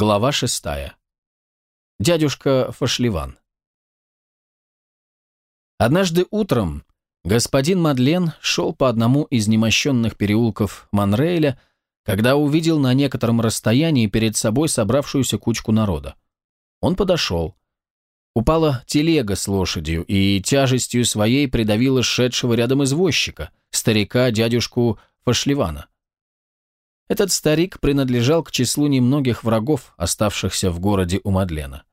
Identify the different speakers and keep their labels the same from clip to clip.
Speaker 1: Глава шестая. Дядюшка Фашливан. Однажды утром господин Мадлен шел по одному из немощенных переулков Монрейля, когда увидел на некотором расстоянии перед собой собравшуюся кучку народа. Он подошел. Упала телега с лошадью и тяжестью своей придавила шедшего рядом извозчика, старика дядюшку Фашливана. Этот старик принадлежал к числу немногих врагов, оставшихся в городе у Мадлена.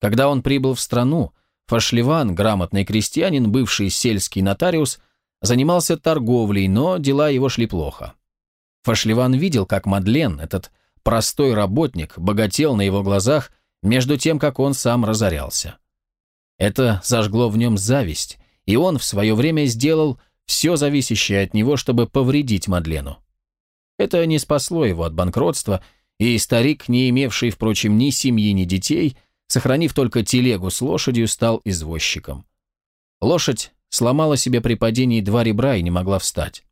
Speaker 1: Когда он прибыл в страну, Фашливан, грамотный крестьянин, бывший сельский нотариус, занимался торговлей, но дела его шли плохо. Фашливан видел, как Мадлен, этот простой работник, богател на его глазах, между тем, как он сам разорялся. Это зажгло в нем зависть, и он в свое время сделал все зависящее от него, чтобы повредить Мадлену. Это не спасло его от банкротства, и старик, не имевший, впрочем, ни семьи, ни детей, сохранив только телегу с лошадью, стал извозчиком. Лошадь сломала себе при падении два ребра и не могла встать.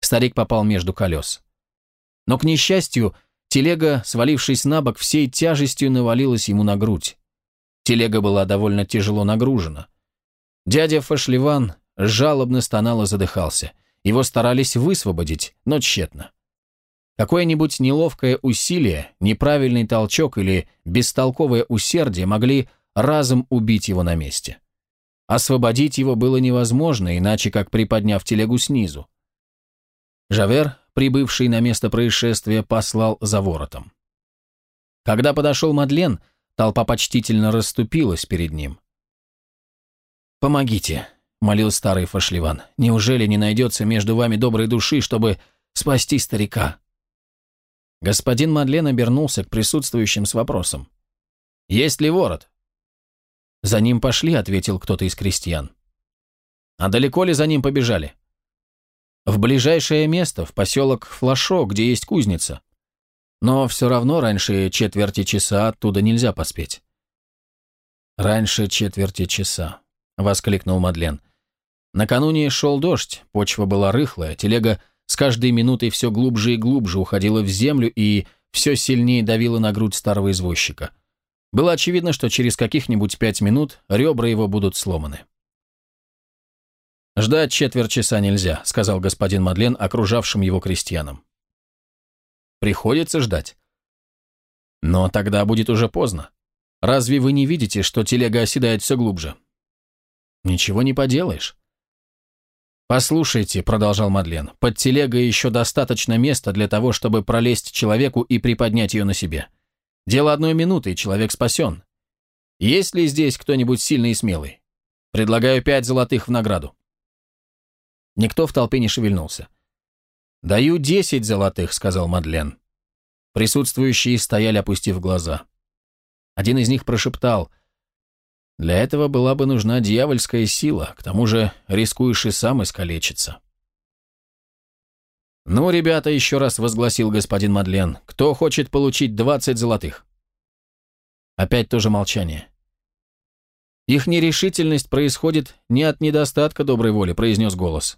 Speaker 1: Старик попал между колес. Но, к несчастью, телега, свалившись на бок, всей тяжестью навалилась ему на грудь. Телега была довольно тяжело нагружена. Дядя Фашливан жалобно стонал и задыхался. Его старались высвободить, но тщетно. Какое-нибудь неловкое усилие, неправильный толчок или бестолковое усердие могли разом убить его на месте. Освободить его было невозможно, иначе как приподняв телегу снизу. Жавер, прибывший на место происшествия, послал за воротом. Когда подошел Мадлен, толпа почтительно расступилась перед ним. «Помогите», — молил старый Фашливан. «Неужели не найдется между вами доброй души, чтобы спасти старика?» Господин Мадлен обернулся к присутствующим с вопросом. «Есть ли ворот?» «За ним пошли», — ответил кто-то из крестьян. «А далеко ли за ним побежали?» «В ближайшее место, в поселок Флашо, где есть кузница. Но все равно раньше четверти часа оттуда нельзя поспеть». «Раньше четверти часа», — воскликнул Мадлен. Накануне шел дождь, почва была рыхлая, телега с каждой минутой все глубже и глубже уходила в землю и все сильнее давила на грудь старого извозчика. Было очевидно, что через каких-нибудь пять минут ребра его будут сломаны. «Ждать четверть часа нельзя», — сказал господин Мадлен окружавшим его крестьянам. «Приходится ждать». «Но тогда будет уже поздно. Разве вы не видите, что телега оседает все глубже?» «Ничего не поделаешь. «Послушайте», — продолжал Мадлен, — «под телегой еще достаточно места для того, чтобы пролезть человеку и приподнять ее на себе. Дело одной минуты, и человек спасен. Есть ли здесь кто-нибудь сильный и смелый? Предлагаю пять золотых в награду». Никто в толпе не шевельнулся. «Даю десять золотых», — сказал Мадлен. Присутствующие стояли, опустив глаза. Один из них прошептал — для этого была бы нужна дьявольская сила, к тому же рискуешь и сам искалечиться. «Ну, ребята», — еще раз возгласил господин Мадлен, — «кто хочет получить двадцать золотых?» Опять тоже молчание. «Их нерешительность происходит не от недостатка доброй воли», — произнес голос.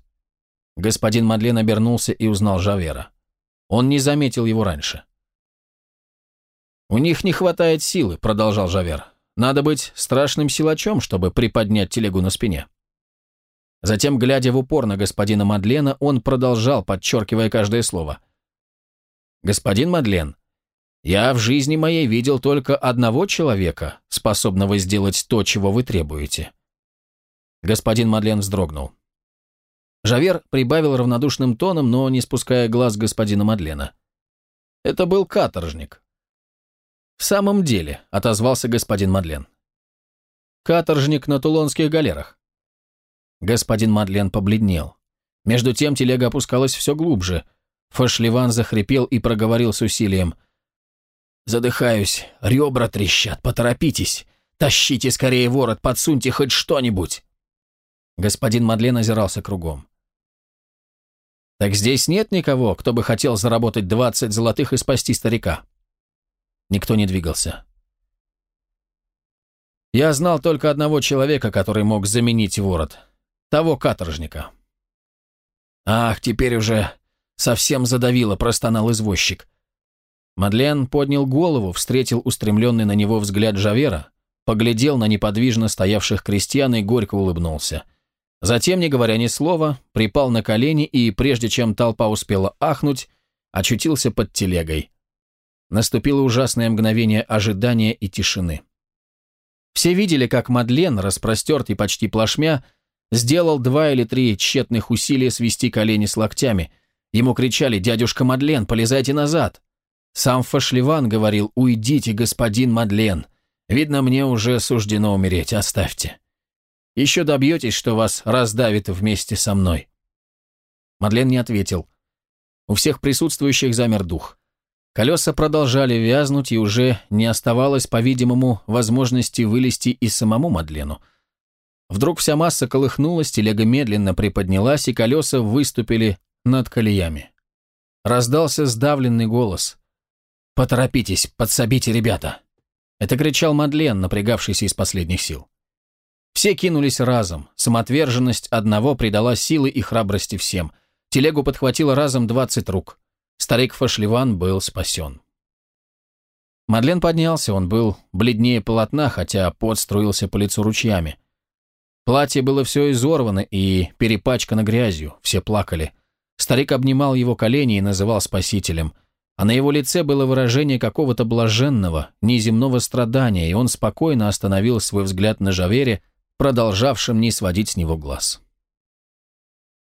Speaker 1: Господин Мадлен обернулся и узнал Жавера. Он не заметил его раньше. «У них не хватает силы», — продолжал Жавер. Надо быть страшным силачом, чтобы приподнять телегу на спине. Затем, глядя в упор на господина Мадлена, он продолжал, подчеркивая каждое слово. «Господин Мадлен, я в жизни моей видел только одного человека, способного сделать то, чего вы требуете». Господин Мадлен вздрогнул. Жавер прибавил равнодушным тоном, но не спуская глаз господина Мадлена. Это был каторжник. «В самом деле», — отозвался господин Мадлен. «Каторжник на тулонских галерах». Господин Мадлен побледнел. Между тем телега опускалась все глубже. Фашливан захрипел и проговорил с усилием. «Задыхаюсь, ребра трещат, поторопитесь. Тащите скорее ворот, подсуньте хоть что-нибудь». Господин Мадлен озирался кругом. «Так здесь нет никого, кто бы хотел заработать двадцать золотых и спасти старика?» Никто не двигался. Я знал только одного человека, который мог заменить ворот. Того каторжника. «Ах, теперь уже совсем задавило», — простонал извозчик. Мадлен поднял голову, встретил устремленный на него взгляд Жавера, поглядел на неподвижно стоявших крестьян и горько улыбнулся. Затем, не говоря ни слова, припал на колени и, прежде чем толпа успела ахнуть, очутился под телегой. Наступило ужасное мгновение ожидания и тишины. Все видели, как Мадлен, распростертый почти плашмя, сделал два или три тщетных усилия свести колени с локтями. Ему кричали «Дядюшка Мадлен, полезайте назад!» Сам Фашливан говорил «Уйдите, господин Мадлен. Видно, мне уже суждено умереть, оставьте. Еще добьетесь, что вас раздавит вместе со мной». Мадлен не ответил. У всех присутствующих замер дух. Колеса продолжали вязнуть, и уже не оставалось, по-видимому, возможности вылезти и самому Мадлену. Вдруг вся масса колыхнулась, телега медленно приподнялась, и колеса выступили над колеями. Раздался сдавленный голос. «Поторопитесь, подсобите, ребята!» Это кричал Мадлен, напрягавшийся из последних сил. Все кинулись разом. Самоотверженность одного придала силы и храбрости всем. Телегу подхватило разом двадцать рук. Старик Фашливан был спасен. Мадлен поднялся, он был бледнее полотна, хотя пот струился по лицу ручьями. Платье было все изорвано и перепачкано грязью, все плакали. Старик обнимал его колени и называл спасителем – а на его лице было выражение какого-то блаженного, неземного страдания, и он спокойно остановил свой взгляд на Жавере, продолжавшем не сводить с него глаз.